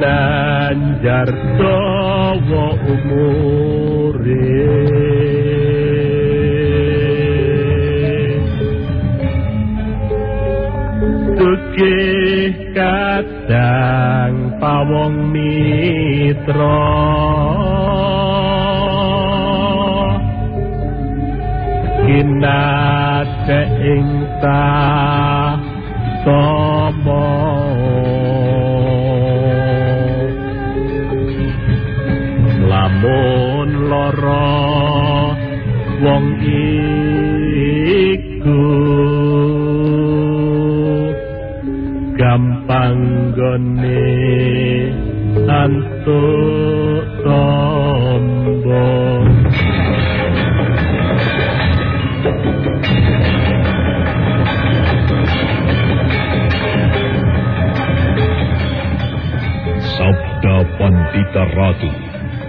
ginanjar dawa umure. Tukih kadang pawong mitra. Kinate ing tomo Lamun loro wong iku gampang gone antuk tombo. Sabda Pandita Ratu,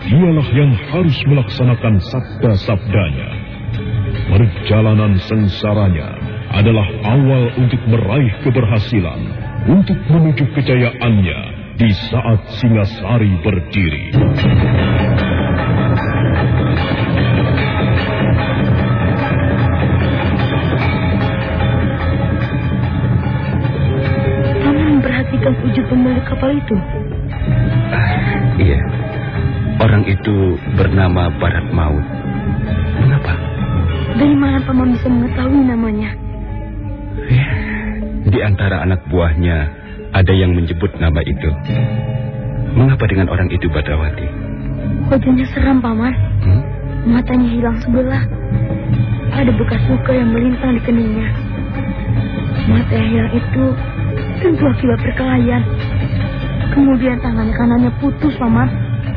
dialah yang harus melaksanakan sabda-sabdanya. Perjalanan sengsaranya adalah awal untuk meraih keberhasilan, untuk menuju kejayaannya di saat Singasari berdiri. Paman memperhatikan wujud pemilik kapal itu. Orang itu bernama Barat Maut. Mengapa? Dari mana paman bisa mengetahui namanya? Ya, di antara anak buahnya ada yang menyebut nama itu. Mengapa dengan orang itu Badrawati? Wajahnya seram paman. Hmm? Matanya hilang sebelah. Ada bekas luka yang melintang di keningnya. Mata yang hilang itu tentu akibat perkelahian. Kemudian tangannya kanannya putus, paman.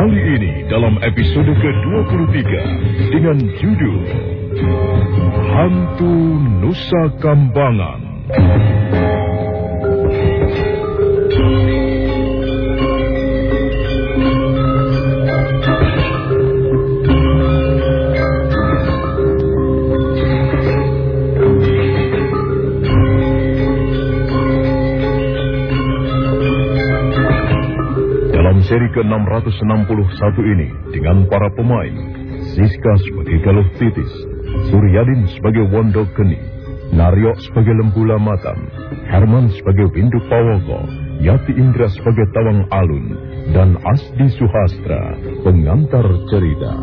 Kali ini dalam episode ke-23 dengan judul Hantu Nusa Kambangan. Dalam seri ke-661 ini dengan para pemain Siska sebagai Galuh Titis, Suryadin sebagai Wondo Geni, Naryo sebagai Lembula Matam, Herman sebagai Windu Pawoko, Yati Indra sebagai Tawang Alun, dan Asdi Suhastra, pengantar cerita.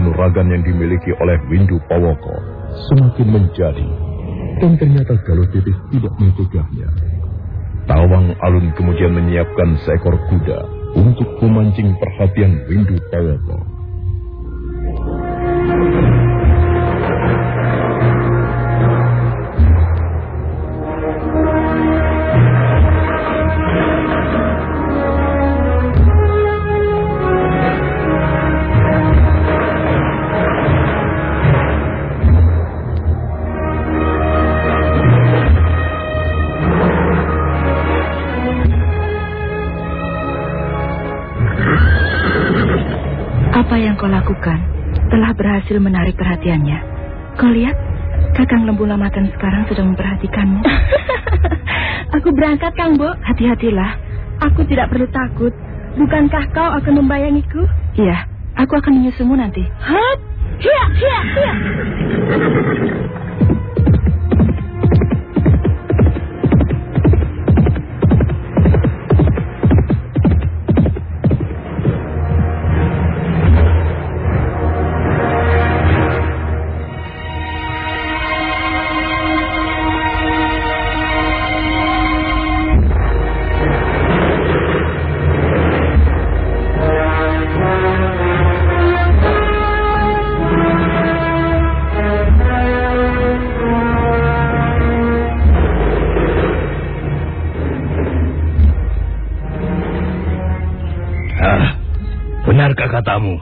Kanuragan yang dimiliki oleh Windu Pawoko semakin menjadi. Dan ternyata Galutitis tidak mencegahnya. Tawang Alun kemudian menyiapkan seekor kuda untuk memancing perhatian Windu Pawoko. Lamatan sekarang sedang memperhatikanmu. Aku berangkat, Kang Bo. Hati-hatilah. Aku tidak perlu takut. Bukankah kau akan membayangiku? Iya, aku akan menyusumu nanti. Hap! Hiya, hiya, hiya.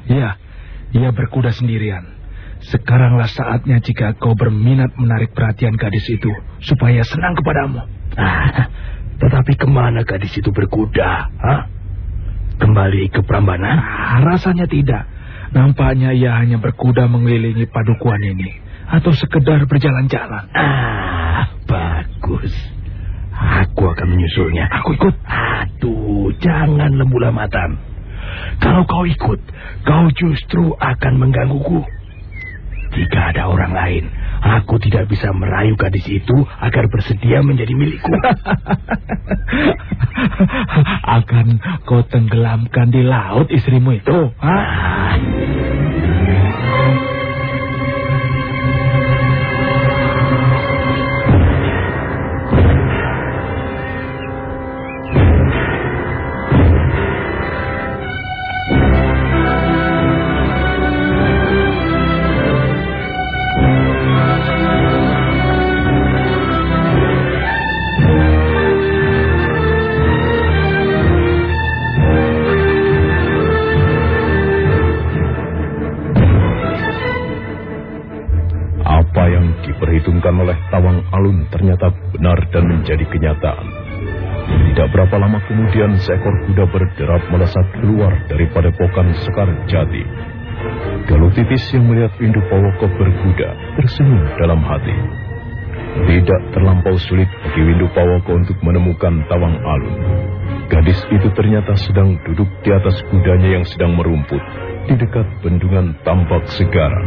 Ya, ia berkuda sendirian. Sekaranglah saatnya jika kau berminat menarik perhatian gadis itu supaya senang kepadamu. Ah, tetapi ke mana gadis itu berkuda? Hah? Kembali ke Prambanan? Ah, rasanya tidak. Nampaknya ia hanya berkuda mengelilingi padukuan ini. Atau sekedar berjalan-jalan. Ah, bagus. Aku akan menyusulnya. Aku ikut. Aduh, jangan lembu lamatan. Kalau kau ikut, kau justru akan menggangguku. Jika ada orang lain, aku tidak bisa merayu gadis itu agar bersedia menjadi milikku. Akan kau tenggelamkan di laut istrimu itu? Hah? Ah, diperhitungkan oleh Tawang Alun ternyata benar dan menjadi kenyataan. Tidak berapa lama kemudian seekor kuda berderap melesat keluar dari padepokan Sekar Jati. Galutitis yang melihat Windu Pawoko berkuda tersenyum dalam hati. Tidak terlampau sulit bagi Windu Pawoko untuk menemukan Tawang Alun. Gadis itu ternyata sedang duduk di atas kudanya yang sedang merumput di dekat bendungan tambak segara.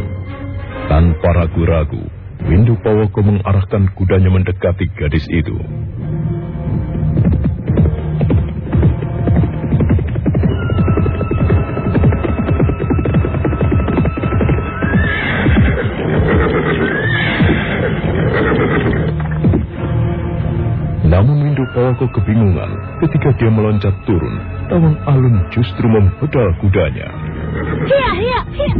Tanpa ragu-ragu, Windu Pawoko mengarahkan kudanya mendekati gadis itu. Namun Windu Pawoko kebingungan ketika dia meloncat turun. Tawang Alun justru membedal kudanya. Hiya, hiya, hiya.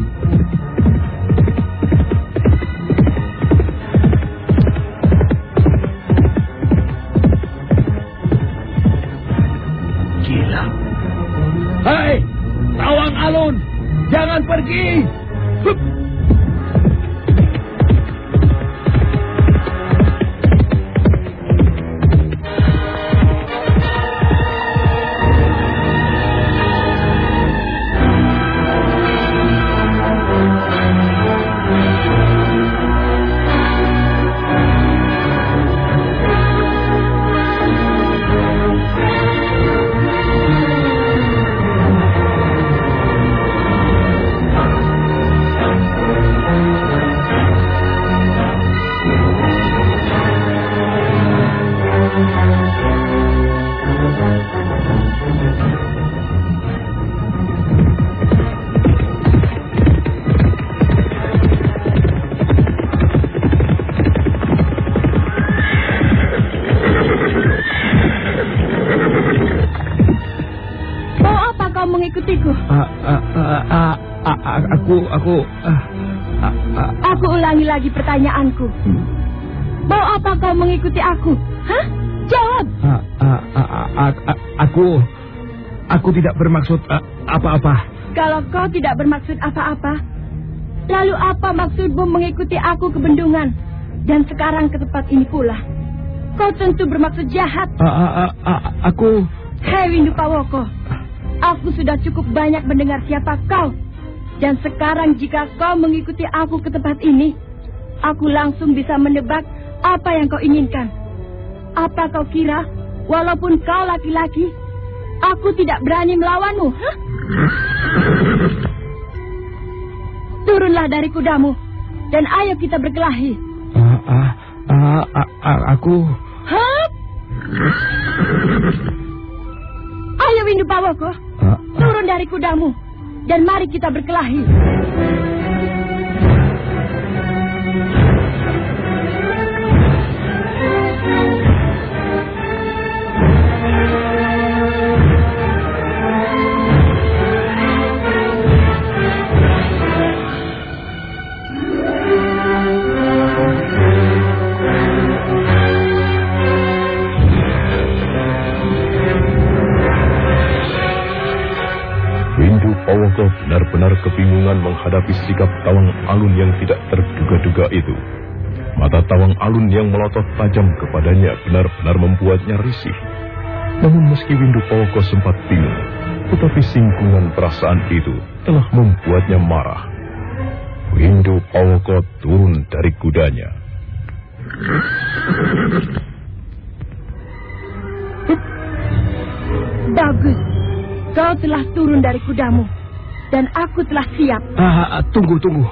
Aku? Hah? Jawab. ah, ah, ah, ah, ah, aku, aku tidak bermaksud apa-apa. Kalau kau tidak bermaksud apa-apa, lalu apa maksudmu mengikuti aku ke bendungan dan sekarang ke tempat ini pula? Kau tentu bermaksud jahat. Ah, ah, ah, ah, aku, Hei Windu Pawoko, aku sudah cukup banyak mendengar siapa kau. Dan sekarang jika kau mengikuti aku ke tempat ini, aku langsung bisa menebak apa yang kau inginkan. Apa kau kira, walaupun kau laki-laki, aku tidak berani melawanmu? Hah? Turunlah dari kudamu, dan ayo kita berkelahi. ah, ah, ah, ah, ah, aku, Hah? Ayo Windu Pawoko, ah, ah, turun dari kudamu, dan mari kita berkelahi. Benar-benar kebingungan menghadapi sikap Tawang Alun yang tidak terduga-duga itu. Mata Tawang Alun yang melotot tajam kepadanya benar-benar membuatnya risih. Namun meski Windu Pawoko sempat bingung, tetapi singgungan perasaan itu telah membuatnya marah. Windu Pawoko turun dari kudanya. Bagus, kau telah turun dari kudamu, dan aku telah siap ah, tunggu, tunggu.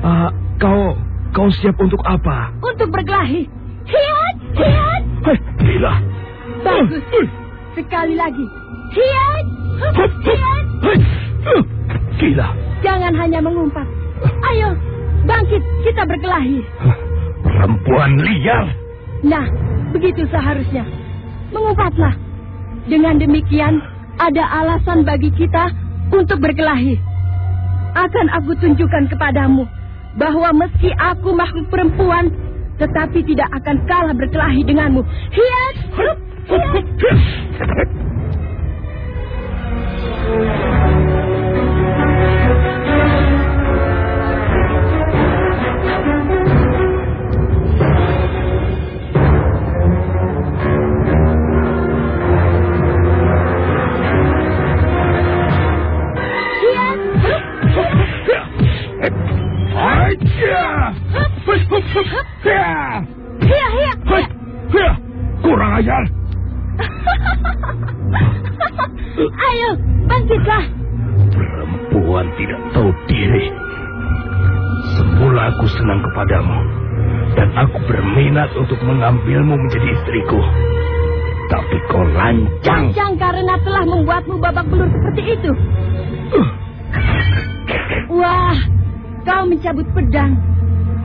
Ah, kau, kau siap untuk apa? untuk berkelahi. Hiat, hiat. Hei, gila. Bagus, sekali lagi. Hiat, hiat. Hei, gila. Jangan hanya mengumpat. Ayo, bangkit, kita berkelahi. Perempuan liar. Nah, begitu seharusnya. Mengumpatlah. Dengan demikian, ada alasan bagi kita untuk berkelahi. Akan aku tunjukkan kepadamu bahwa meski aku makhluk perempuan, tetapi tidak akan kalah berkelahi denganmu. Hiat! Hiat! Kurang ajar. Ayo, bangkitlah. Perempuan tidak tahu diri. Semula aku senang kepadamu. Dan aku berminat untuk mengambilmu menjadi istriku. Tapi kau lancang. Lancang karena telah membuatmu babak belur seperti itu. Wah, kau mencabut pedang.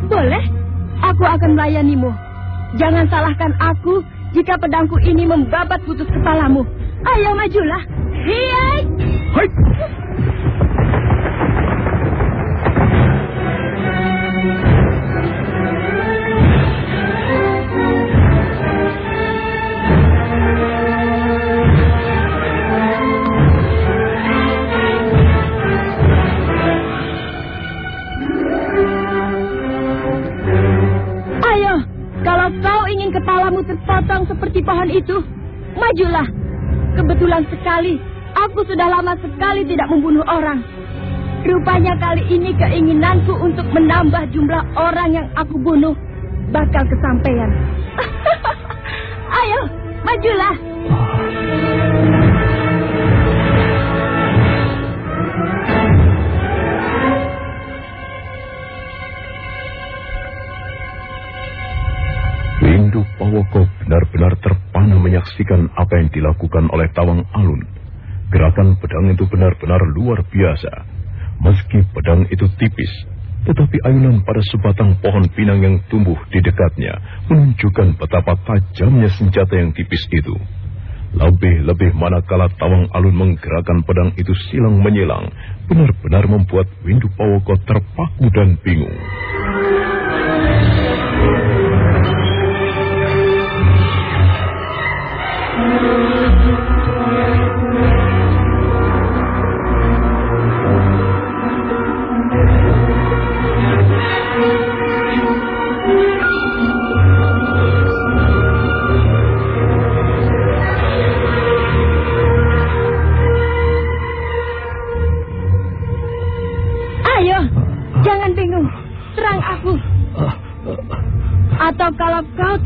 Boleh, aku akan melayanimu. Jangan salahkan aku jika pedangku ini membabat putus kepalamu. Ayo majulah. Hiat! Hei, seperti pohon itu, majulah. Kebetulan sekali, aku sudah lama sekali tidak membunuh orang. Rupanya kali ini keinginanku untuk menambah jumlah orang yang aku bunuh bakal kesampaian. Ayo, majulah. Pawoko benar-benar terpana menyaksikan apa yang dilakukan oleh Tawang Alun. Gerakan pedang itu benar-benar luar biasa. Meski pedang itu tipis, tetapi ayunan pada sebatang pohon pinang yang tumbuh di dekatnya menunjukkan betapa tajamnya senjata yang tipis itu. Lebih-lebih manakala Tawang Alun menggerakkan pedang itu silang menyilang, benar-benar membuat Windu Pawoko terpaku dan bingung.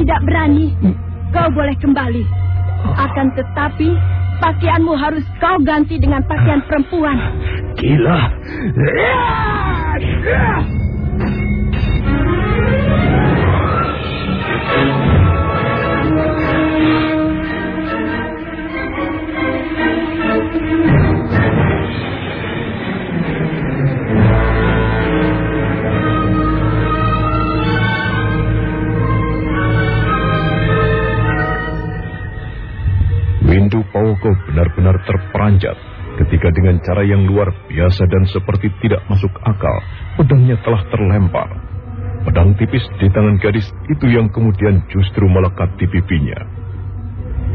Tidak berani, kau boleh kembali. Akan tetapi, pakaianmu harus kau ganti dengan pakaian perempuan. Gila. Windu benar-benar terperanjat ketika dengan cara yang luar biasa dan seperti tidak masuk akal, pedangnya telah terlempar. Pedang tipis di tangan gadis itu yang kemudian justru melekat di pipinya.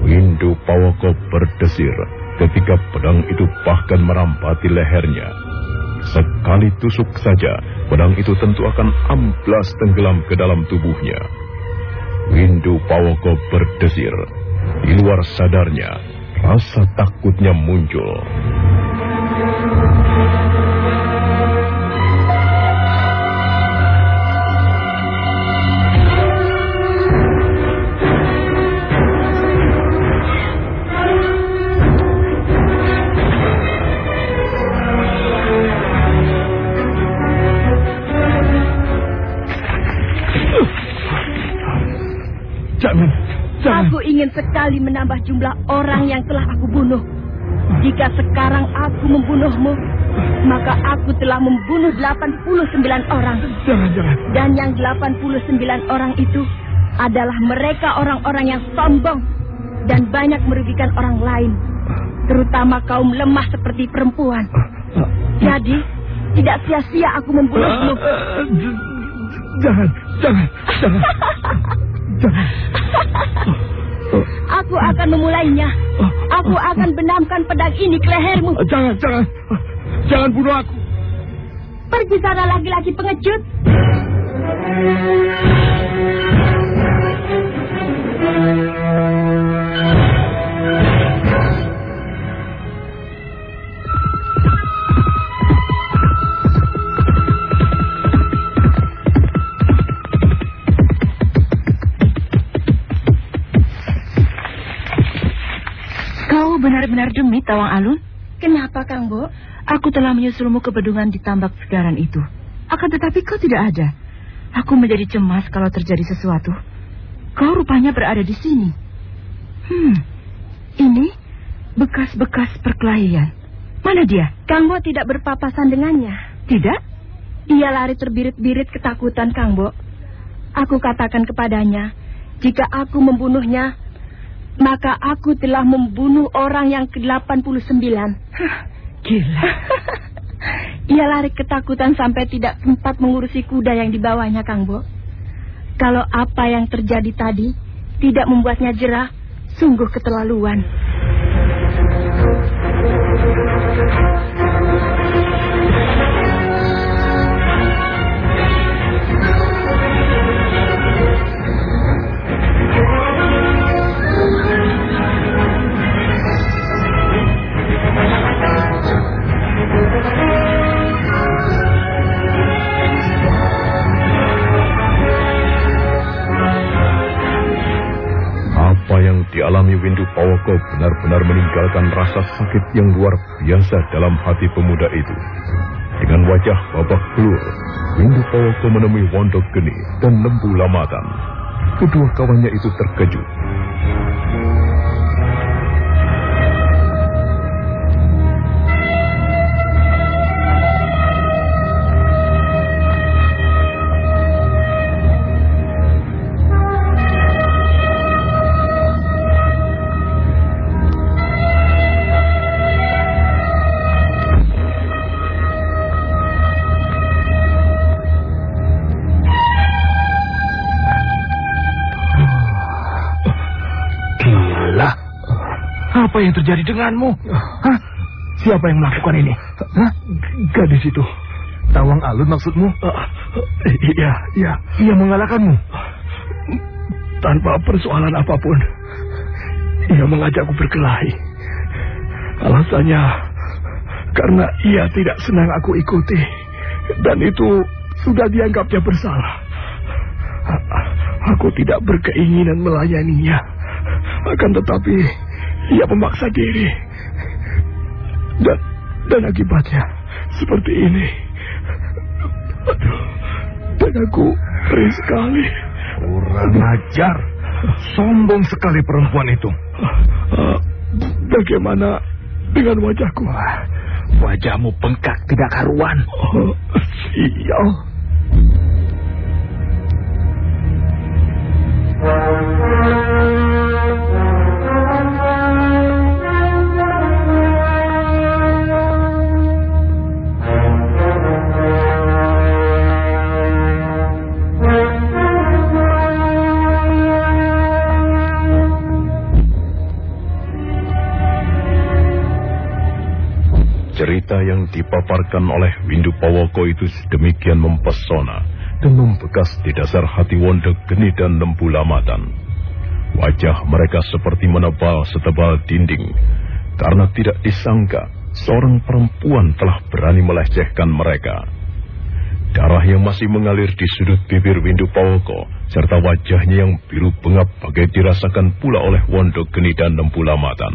Windu Pawoko berdesir ketika pedang itu bahkan merampati lehernya. Sekali tusuk saja, pedang itu tentu akan amblas tenggelam ke dalam tubuhnya. Windu Pawoko berdesir. Di luar sadarnya, rasa takutnya muncul. Aku ingin sekali menambah jumlah orang yang telah aku bunuh. Jika sekarang aku membunuhmu, maka aku telah membunuh 89 orang. Jangan, jangan. Dan yang 89 orang itu adalah mereka orang-orang yang sombong dan banyak merugikan orang lain. Terutama kaum lemah seperti perempuan. Jadi, tidak sia-sia aku membunuhmu. Jangan, jangan, jangan. Jangan. Aku akan memulainya. Aku akan benamkan pedang ini ke lehermu. Jangan, jangan. Jangan bunuh aku. Pergi sana laki-laki pengecut. Tawang Alun? Kenapa, Kang Bo? Aku telah menyusulmu ke bedungan di tambak segaran itu. Akan tetapi kau tidak ada. Aku menjadi cemas kalau terjadi sesuatu. Kau rupanya berada di sini. Hmm, ini bekas-bekas perkelahian. Mana dia? Kang Bo tidak berpapasan dengannya. Tidak? Dia lari terbirit-birit ketakutan, Kang Bo. Aku katakan kepadanya, jika aku membunuhnya, maka aku telah membunuh orang yang ke-89. Gila. Ia lari ketakutan sampai tidak sempat mengurusi kuda yang dibawanya, Kang Bo. Kalau apa yang terjadi tadi tidak membuatnya jerah, sungguh keterlaluan. Dialami Windu Pawoko benar-benar meninggalkan rasa sakit yang luar biasa dalam hati pemuda itu. Dengan wajah babak belur, Windu Pawoko menemui Wondo Geni dan Lembu Lamatan. Kedua kawannya itu terkejut. Apa yang terjadi denganmu? Hah? Siapa yang melakukan ini? Hah? Gadis itu. Tawang Alun maksudmu? Uh, iya, iya. Ia mengalahkanmu? Tanpa persoalan apa pun. Ia mengajakku berkelahi. Alasannya karena ia tidak senang aku ikuti. Dan itu sudah dianggapnya bersalah. Aku tidak berkeinginan melayaninya. Akan tetapi ia memaksa diri. Dan dan akibatnya seperti ini. Aduh, dan aku ngeri sekali. Kurang ajar. Sombong sekali perempuan itu. Bagaimana dengan wajahku? Wajahmu bengkak tidak karuan. Oh, sial. Cerita yang dipaparkan oleh Windu Pawoko itu sedemikian mempesona dan membekas di dasar hati Wondo Geni dan Lembu Lamatan. Wajah mereka seperti menebal setebal dinding, karena tidak disangka seorang perempuan telah berani melecehkan mereka. Darah yang masih mengalir di sudut bibir Windu Pawoko, serta wajahnya yang biru bengap bagai dirasakan pula oleh Wondo Geni dan Lembu Lamatan.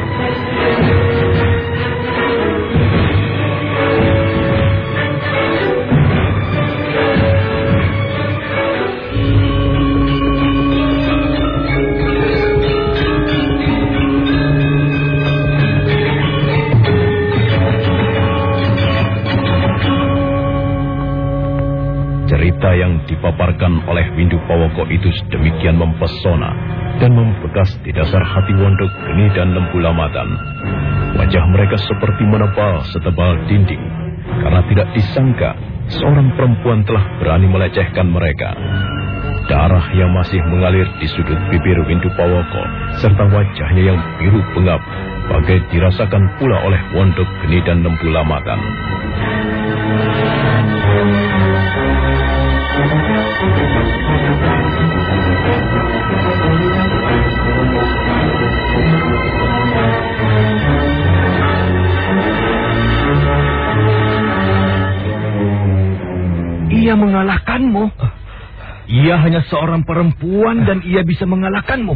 Dipaparkan oleh Windu Pawoko itu sedemikian mempesona dan membekas di dasar hati Wondo Geni dan Lembu Lamatan. Wajah mereka seperti menebal setebal dinding karena tidak disangka seorang perempuan telah berani melecehkan mereka. Darah yang masih mengalir di sudut bibir Windu Pawoko serta wajahnya yang biru bengap bagai dirasakan pula oleh Wondo Geni dan Lembu Lamatan. Ia mengalahkanmu. Ia hanya seorang perempuan dan ia bisa mengalahkanmu.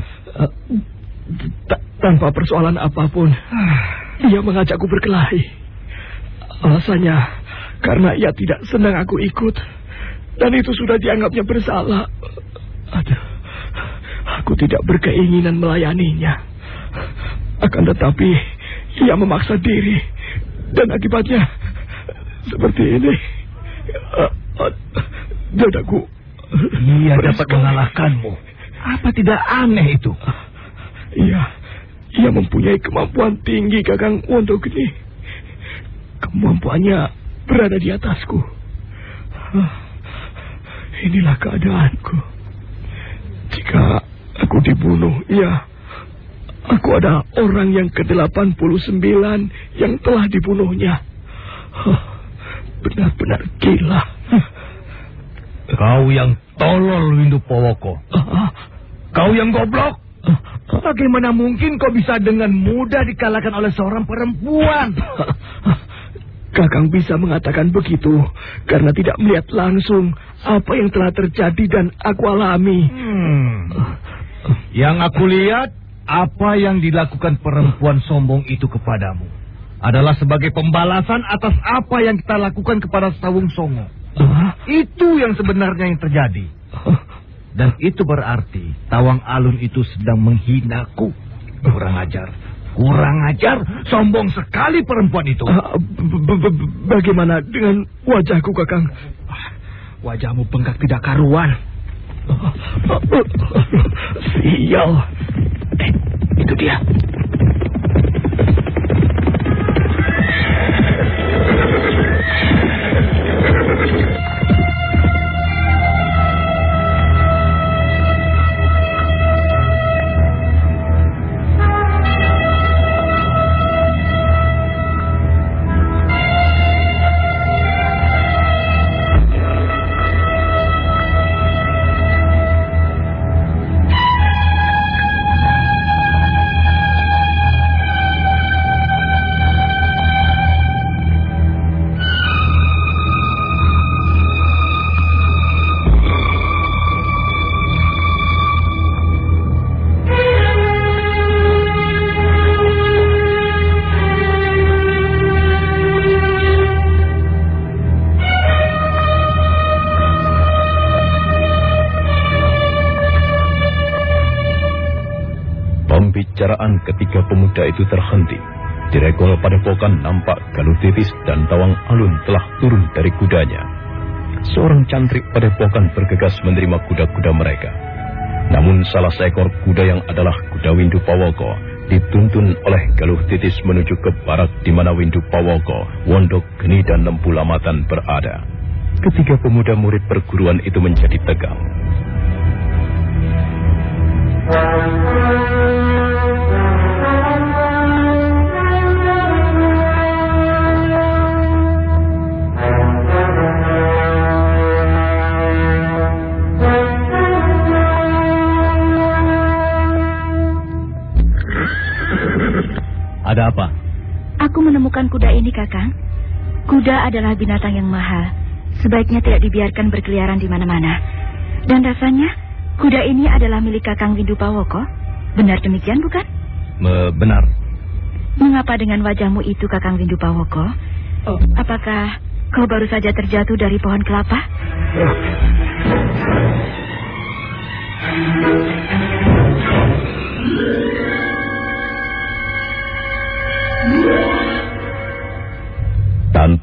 Tanpa persoalan apa pun, ia mengajakku berkelahi. Alasannya karena ia tidak senang aku ikut. Dan itu sudah dianggapnya bersalah. Aduh, aku tidak berkeinginan melayaninya. Akan tetapi, ia memaksa diri. Dan akibatnya, seperti ini. Dadaku. Ia dapat mengalahkanmu. Apa tidak aneh itu? Iya, ia mempunyai kemampuan tinggi, Kakang Wondogeni. Kemampuannya berada di atasku. Inilah keadaanku. Jika aku dibunuh, ya, aku ada orang yang ke-89 yang telah dibunuhnya. Benar-benar gila. Kau yang tolol, Windu Powoko. Kau yang goblok. Bagaimana mungkin kau bisa dengan mudah dikalahkan oleh seorang perempuan? Kakang bisa mengatakan begitu karena tidak melihat langsung apa yang telah terjadi dan aku alami. Hmm. Yang aku lihat, apa yang dilakukan perempuan sombong itu kepadamu adalah sebagai pembalasan atas apa yang kita lakukan kepada Sawung Songo. Itu yang sebenarnya yang terjadi. Dan itu berarti Tawang Alun itu sedang menghinaku. Kurang ajar. Kurang ajar. Sombong sekali perempuan itu. Ah, bagaimana dengan wajahku, Kakang? Wajahmu bengkak tidak karuan. Sial. Eh, itu dia. Pemuda itu terhenti. Diregol pada pokan nampak Galuh Titis dan Tawang Alun telah turun dari kudanya. Seorang cantrik pada pokan bergegas menerima kuda-kuda mereka. Namun salah seekor kuda yang adalah kuda Windu Pawoko dituntun oleh Galuh Titis menuju ke barat di mana Windu Pawoko, Wondok Geni dan Lempu Lamatan berada. Ketiga pemuda murid perguruan itu menjadi tegang. Kakang. Kuda adalah binatang yang mahal. Sebaiknya tidak dibiarkan berkeliaran di mana-mana. Dan rasanya, kuda ini adalah milik Kakang Windu Pawoko. Benar demikian, bukan? Me- benar. Mengapa dengan wajahmu itu, Kakang Windu Pawoko? Oh. Apakah kau baru saja terjatuh dari pohon kelapa?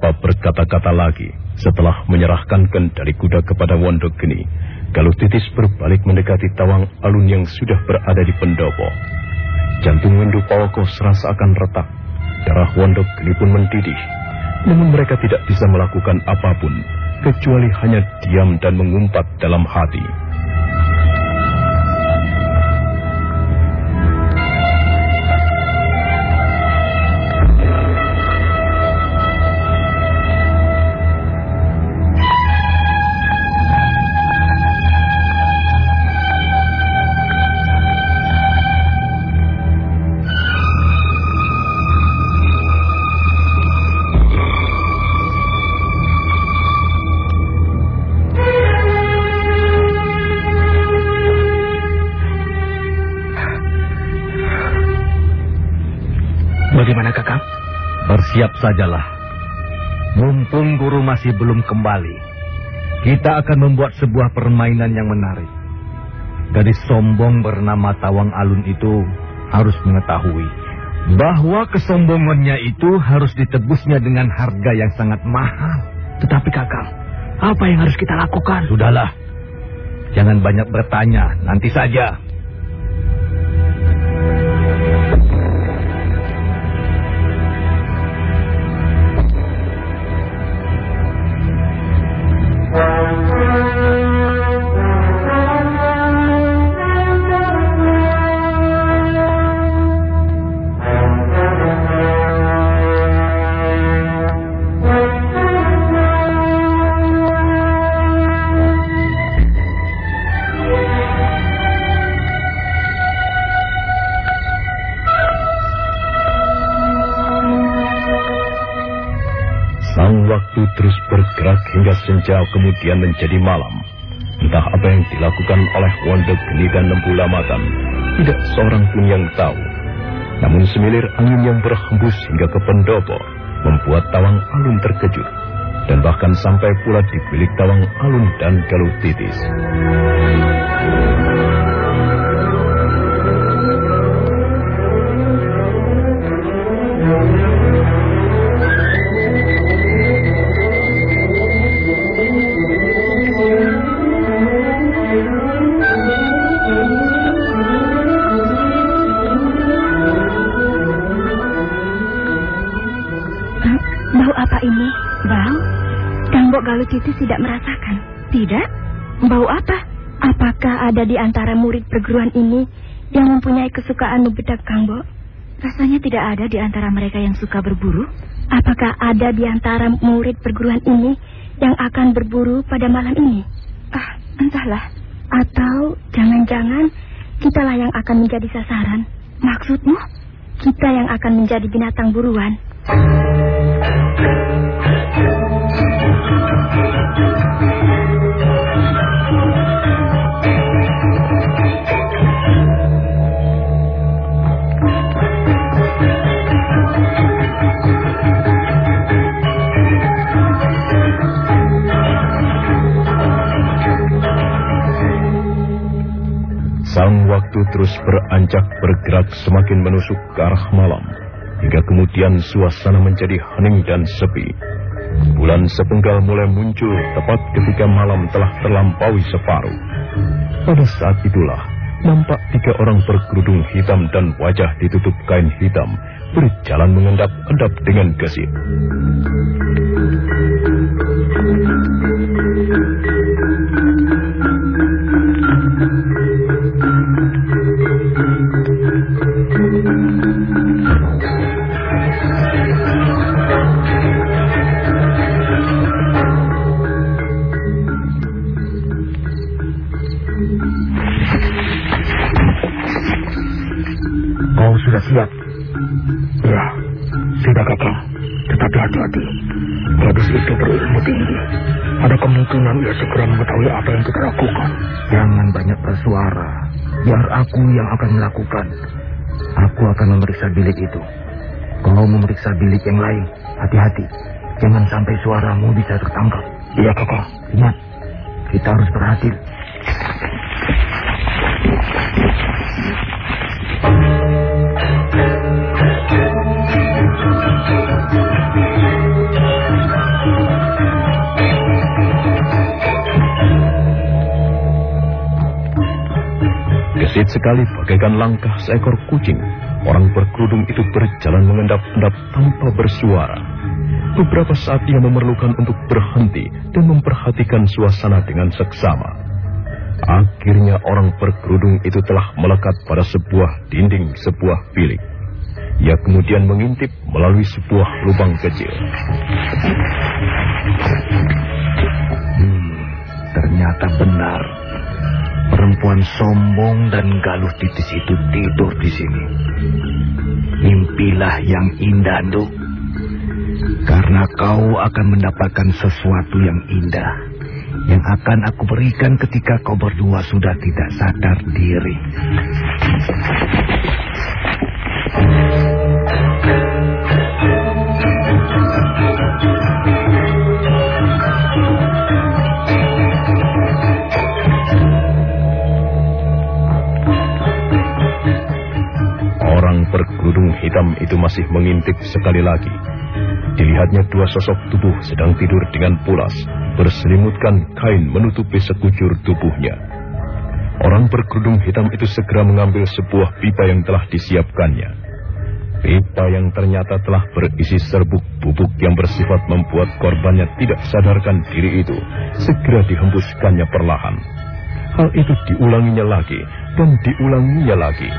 Tanpa berkata-kata lagi, setelah menyerahkan kendali kuda kepada Wondok Geni, Galuh Titis berbalik mendekati Tawang Alun yang sudah berada di pendopo. Jantung Windu Pawoko serasa akan retak. Darah Wondok Geni pun mendidih. Namun mereka tidak bisa melakukan apa pun, kecuali hanya diam dan mengumpat dalam hati. Bersiap sajalah. Mumpung guru masih belum kembali, kita akan membuat sebuah permainan yang menarik. Gadis sombong bernama Tawang Alun itu harus mengetahui bahwa kesombongannya itu harus ditebusnya dengan harga yang sangat mahal. Tetapi, Kakang, apa yang harus kita lakukan? Sudahlah, jangan banyak bertanya, nanti saja. Senja kemudian menjadi malam. Entah apa yang dilakukan oleh Wondok Geni dan Lembu Lamatan, Tidak seorang pun yang tahu. Namun semilir angin yang berhembus hingga ke pendopo membuat Tawang Alun terkejut. Dan bahkan sampai pula di bilik Tawang Alun dan Galuh Titis. Titis tidak merasakan. Tidak? Bau apa? Apakah ada di antara murid perguruan ini yang mempunyai kesukaan membedak Kangbo? Rasanya tidak ada di antara mereka yang suka berburu. Apakah ada di antara murid perguruan ini yang akan berburu pada malam ini? Ah, entahlah. Atau jangan-jangan kitalah yang akan menjadi sasaran. Maksudmu? Kita yang akan menjadi binatang buruan. Sang waktu terus beranjak bergerak semakin menusuk ke arah malam. Hingga kemudian suasana menjadi hening dan sepi. Bulan sepenggal mulai muncul tepat ketika malam telah terlampaui separuh. Pada saat itulah, nampak tiga orang berkerudung hitam dan wajah ditutup kain hitam berjalan mengendap-endap dengan gesit. Kau sudah siap? Ya, sudah kakak. Tetapi hati-hati. Gadis itu berilmu tinggi. Ada kemungkinan ia segera mengetahui apa yang kita lakukan. Jangan banyak bersuara. Biar aku yang akan melakukan. Aku akan memeriksa bilik itu. Kau memeriksa bilik yang lain. Hati-hati. Jangan sampai suaramu bisa tertangkap. Iya kakak. Ingat, kita harus berhasil. Gesit sekali bagaikan langkah seekor kucing. Orang berkerudung itu berjalan mengendap-endap tanpa bersuara. Beberapa saat ia memerlukan untuk berhenti dan memperhatikan suasana dengan seksama. Akhirnya orang berkerudung itu telah melekat pada sebuah dinding sebuah bilik. Ia kemudian mengintip melalui sebuah lubang kecil. Hmm, ternyata benar. Perempuan sombong dan galuh titis itu tidur di sini. Mimpilah yang indah, Nduk. Karena kau akan mendapatkan sesuatu yang indah. Yang akan aku berikan ketika kau berdua sudah tidak sadar diri. Hitam itu masih mengintip sekali lagi. Dilihatnya dua sosok tubuh sedang tidur dengan pulas, berselimutkan kain menutupi sekujur tubuhnya. Orang berkerudung hitam itu segera mengambil sebuah pipa yang telah disiapkannya. Pipa yang ternyata telah berisi serbuk bubuk yang bersifat membuat korbannya tidak sadarkan diri itu, segera dihembuskannya perlahan. Hal itu diulanginya lagi dan diulanginya lagi.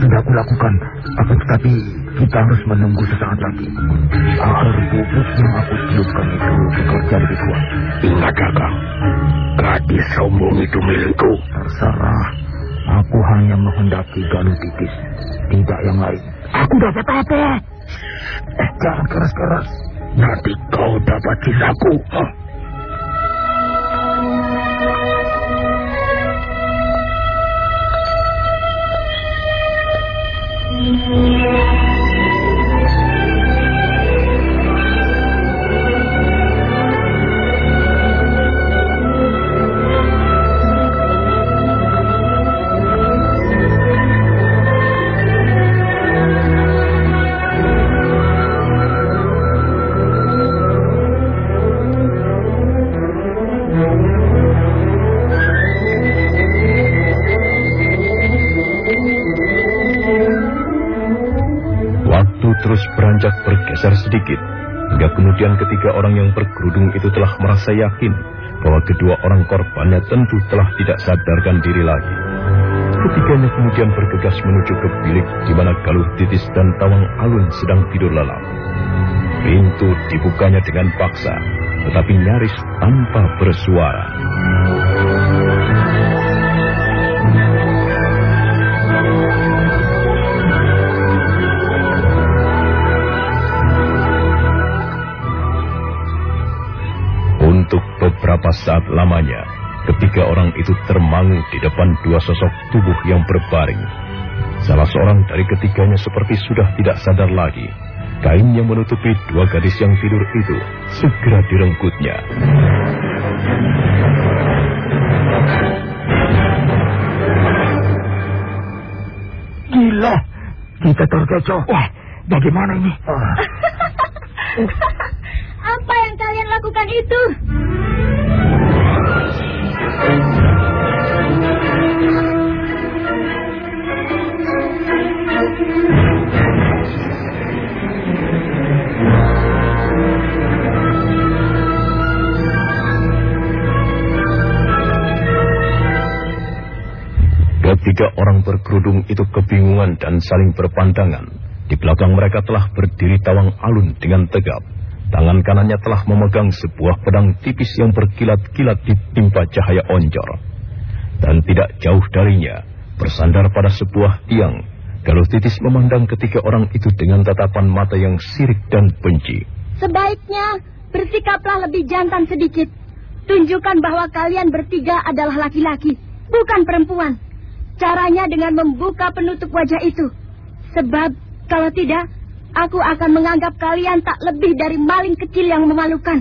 Sudah aku lakukan. sudah kulakukan. Akan tetapi kita harus menunggu sesaat lagi. Agar bubuk yang aku tiupkan itu bekerja lebih kuat. Ingat kakak, gadis sombong itu milikku. Terserah. Aku hanya menghendaki galuh titis, tidak yang lain. Aku dapat apa? Eh, jangan keras-keras. Nanti kau dapat sisaku. Hah? Sedikit, hingga kemudian ketiga orang yang berkerudung itu telah merasa yakin bahwa kedua orang korbannya tentu telah tidak sadarkan diri lagi. Ketiganya kemudian bergegas menuju ke bilik di mana Galuh Titis dan Tawang Alun sedang tidur lelap. Pintu dibukanya dengan paksa, tetapi nyaris tanpa bersuara. Beberapa saat lamanya, ketiga orang itu termangu di depan dua sosok tubuh yang berbaring. Salah seorang dari ketiganya seperti sudah tidak sadar lagi. Kain yang menutupi dua gadis yang tidur itu segera direngkutnya. Gila, kita terkecoh. Wah, bagaimana ini? Apa yang kalian lakukan itu? Ketiga orang berkerudung itu kebingungan dan saling berpandangan. Di belakang mereka telah berdiri tawang alun dengan tegap. Tangan kanannya telah memegang sebuah pedang tipis yang berkilat-kilat ditimpa cahaya onjor. Dan tidak jauh darinya, bersandar pada sebuah tiang, Galuh Titis memandang ketiga orang itu dengan tatapan mata yang sirik dan benci. Sebaiknya bersikaplah lebih jantan sedikit. Tunjukkan bahwa kalian bertiga adalah laki-laki, bukan perempuan. Caranya dengan membuka penutup wajah itu. Sebab kalau tidak, aku akan menganggap kalian tak lebih dari maling kecil yang memalukan.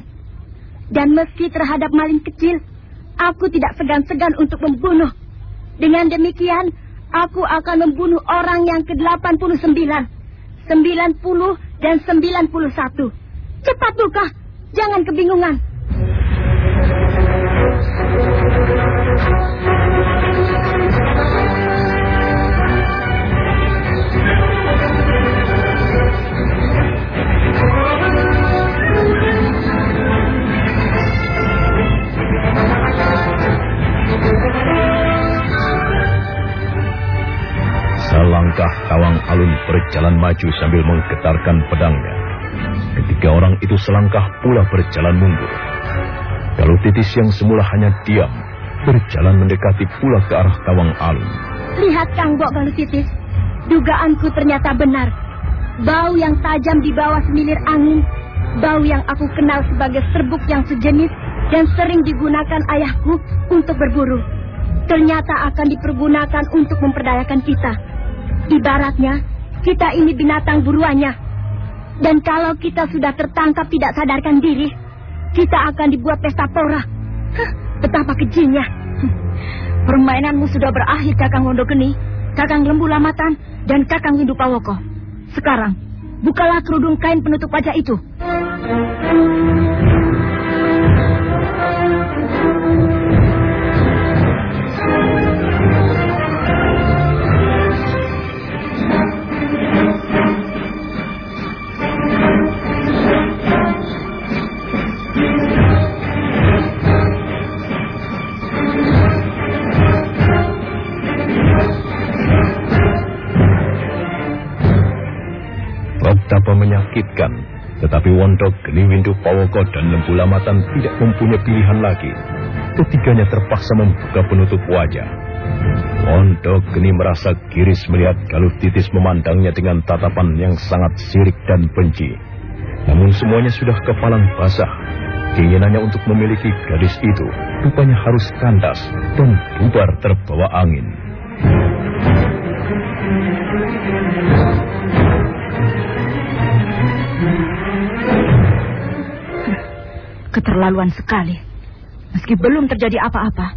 Dan meski terhadap maling kecil, aku tidak segan-segan untuk membunuh. Dengan demikian, aku akan membunuh orang yang ke-89, 90 dan 91. Cepat buka, jangan kebingungan. Selangkah tawang alun berjalan maju sambil menggetarkan pedangnya. Ketiga orang itu selangkah pula berjalan mundur. Kalau titis yang semula hanya diam, berjalan mendekati pula ke arah tawang alun. Lihat Kang Bok Galusitis, dugaanku ternyata benar. Bau yang tajam di bawah semilir angin, bau yang aku kenal sebagai serbuk yang sejenis dan sering digunakan ayahku untuk berburu. Ternyata akan dipergunakan untuk memperdayakan kita. Ibaratnya, kita ini binatang buruannya. Dan kalau kita sudah tertangkap tidak sadarkan diri, kita akan dibuat pesta pora. Betapa kejinya. Permainanmu sudah berakhir, Kakang Wondogeni, Kakang Lembu Lamatan, dan Kakang Windu Pawoko. Sekarang, bukalah kerudung kain penutup wajah itu. Tetapi Wondok, Geni Windu Pawoko dan Lembu Lamatan tidak mempunyai pilihan lagi. Ketiganya terpaksa membuka penutup wajah. Wondok Geni merasa giris melihat Galuh Titis memandangnya dengan tatapan yang sangat sirik dan benci. Namun semuanya sudah kepalang basah. Keinginannya untuk memiliki gadis itu rupanya harus kandas dan bubar terbawa angin. Keterlaluan sekali. Meski belum terjadi apa-apa,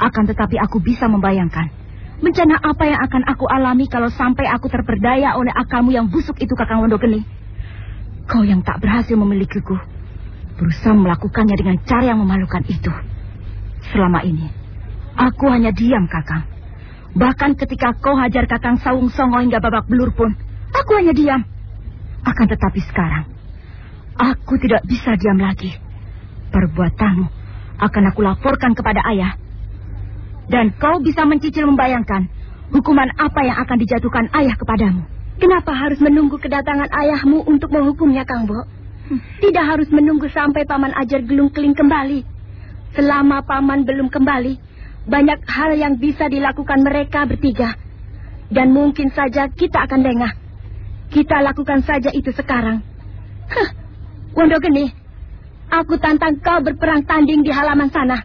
akan tetapi aku bisa membayangkan bencana apa yang akan aku alami kalau sampai aku terperdaya oleh akalmu yang busuk itu Kakang Wondogeni. Kau yang tak berhasil memilikiku, berusaha melakukannya dengan cara yang memalukan itu. Selama ini, aku hanya diam, Kakang. Bahkan ketika kau hajar Kakang Saung Songo hingga babak belur pun, aku hanya diam. Akan tetapi sekarang, aku tidak bisa diam lagi. Perbuatanmu akan aku laporkan kepada ayah. Dan kau bisa mencicil membayangkan hukuman apa yang akan dijatuhkan ayah kepadamu. Kenapa harus menunggu kedatangan ayahmu untuk menghukumnya, Kang Bo? Tidak harus menunggu sampai Paman Ajar Gelung Keling kembali. Selama Paman belum kembali, banyak hal yang bisa dilakukan mereka bertiga. Dan mungkin saja kita akan lengah. Kita lakukan saja itu sekarang. Hah, Wondo Geni, aku tantang kau berperang tanding di halaman sana.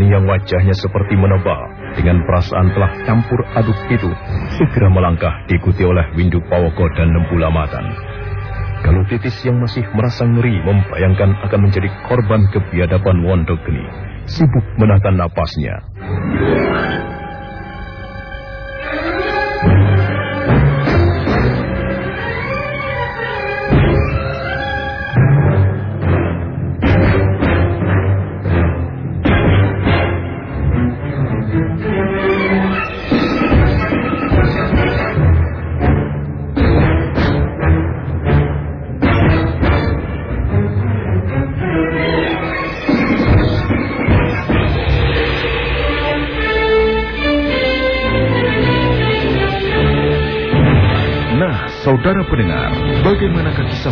Yang wajahnya seperti menebal dengan perasaan telah campur aduk itu segera melangkah diikuti oleh Windu Pawoko dan Lembu Lamatan. Kalau Titis yang masih merasa ngeri membayangkan akan menjadi korban kebiadaban Wondok Geni, sibuk menahan napasnya.